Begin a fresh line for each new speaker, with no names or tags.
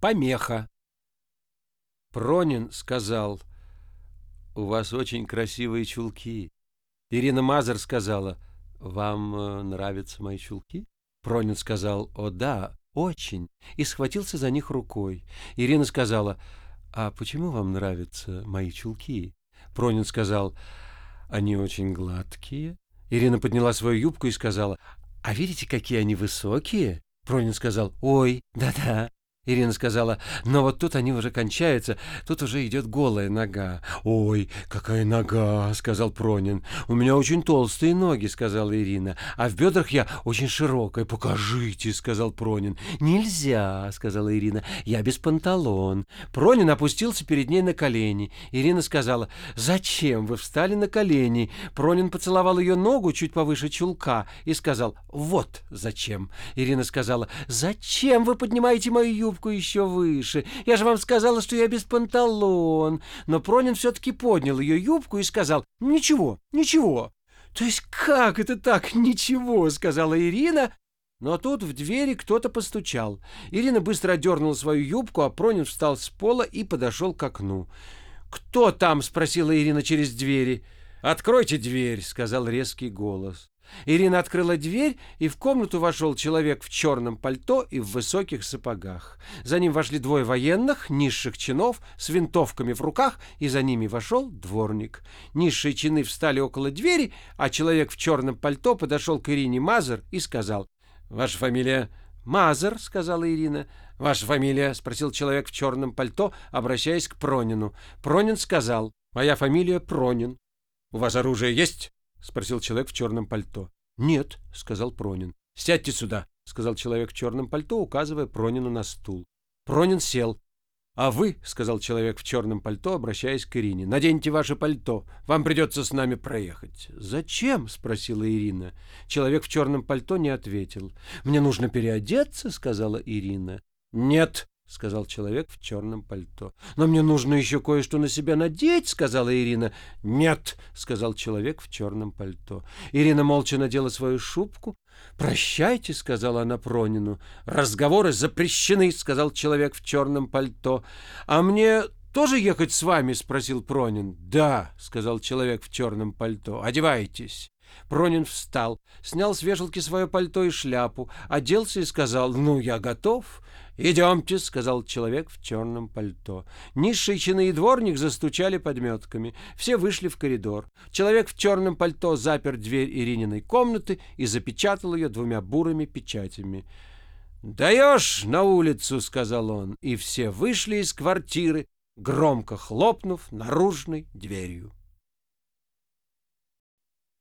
Помеха. Пронин сказал, «У вас очень красивые чулки». Ирина Мазер сказала, «Вам э, нравятся мои чулки?» Пронин сказал, «О да, очень», и схватился за них рукой. Ирина сказала, «А почему вам нравятся мои чулки?» Пронин сказал, «Они очень гладкие». Ирина подняла свою юбку и сказала, «А видите, какие они высокие?» Пронин сказал, «Ой, да-да». Ирина сказала, но вот тут они уже кончаются, тут уже идет голая нога. «Ой, какая нога!» — сказал Пронин. «У меня очень толстые ноги», — сказала Ирина, «а в бедрах я очень широкая. Покажите», — сказал Пронин. «Нельзя», — сказала Ирина, «я без панталон». Пронин опустился перед ней на колени. Ирина сказала, «Зачем вы встали на колени?» Пронин поцеловал ее ногу чуть повыше чулка и сказал, «Вот зачем». Ирина сказала, «Зачем вы поднимаете мою юбку?» Юбку еще выше. Я же вам сказала, что я без панталон. Но Пронин все-таки поднял ее юбку и сказал, ничего, ничего. То есть как это так, ничего, сказала Ирина. Но тут в двери кто-то постучал. Ирина быстро одернула свою юбку, а Пронин встал с пола и подошел к окну. «Кто там?» — спросила Ирина через двери. «Откройте дверь», — сказал резкий голос. Ирина открыла дверь, и в комнату вошел человек в черном пальто и в высоких сапогах. За ним вошли двое военных, низших чинов, с винтовками в руках, и за ними вошел дворник. Низшие чины встали около двери, а человек в черном пальто подошел к Ирине Мазер и сказал, «Ваша фамилия?» «Мазер», — сказала Ирина. «Ваша фамилия?» — спросил человек в черном пальто, обращаясь к Пронину. Пронин сказал, «Моя фамилия Пронин». «У вас оружие есть?» — спросил человек в черном пальто. «Нет», — сказал Пронин. «Сядьте сюда», — сказал человек в черном пальто, указывая Пронину на стул. Пронин сел. «А вы», — сказал человек в черном пальто, обращаясь к Ирине, — «наденьте ваше пальто. Вам придется с нами проехать». «Зачем?» — спросила Ирина. Человек в черном пальто не ответил. «Мне нужно переодеться», — сказала Ирина. «Нет», — сказал человек в черном пальто. «Но мне нужно еще кое-что на себя надеть», — сказала Ирина. «Нет», — сказал человек в черном пальто. Ирина молча надела свою шубку. «Прощайте», — сказала она Пронину. «Разговоры запрещены», — сказал человек в черном пальто. «А мне тоже ехать с вами?» — спросил Пронин. «Да», — сказал человек в черном пальто. «Одевайтесь». Пронин встал, снял с вешалки свое пальто и шляпу, оделся и сказал «Ну, я готов». «Идемте», — сказал человек в черном пальто. Низшие чины и дворник застучали подметками. Все вышли в коридор. Человек в черном пальто запер дверь Ирининой комнаты и запечатал ее двумя бурыми печатями. «Даешь на улицу», — сказал он, и все вышли из квартиры, громко хлопнув наружной дверью.